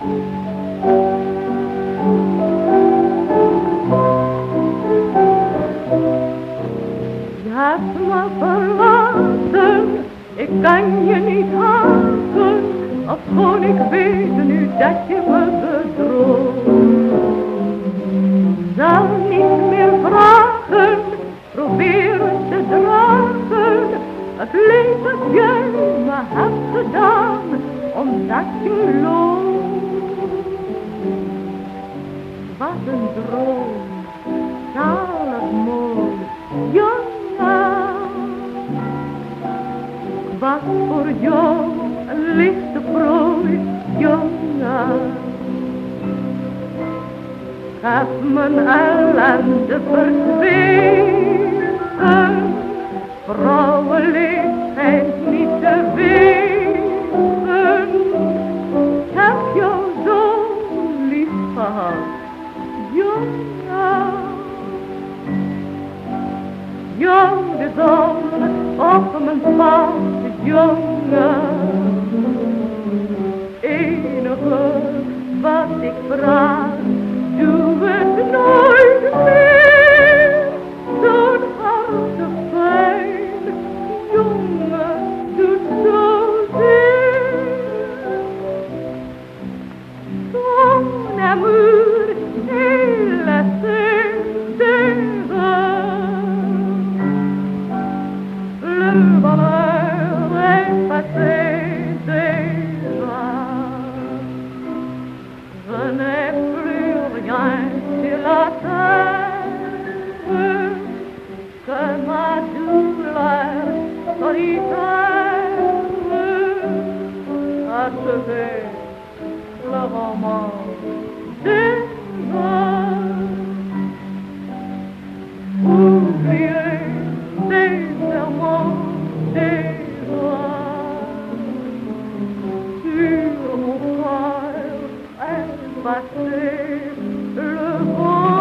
Je hebt me verlaten, ik kan je niet haten, ofschoon ik weet nu dat je me bedroog. Zal niet meer vragen, proberen te dragen, het leed dat jij me hebt gedaan, omdat je loont. Wat voor jou een lichte prooi, jongen. Heb mijn ellende verzwegen, vrouwenleeftijd niet te weten. Heb jou zo lief gehad, jongen. Jong de zon op mijn pad, jongen. Enige N'ai plus rien sur la terre que ma douleur solitaire. passer le vent.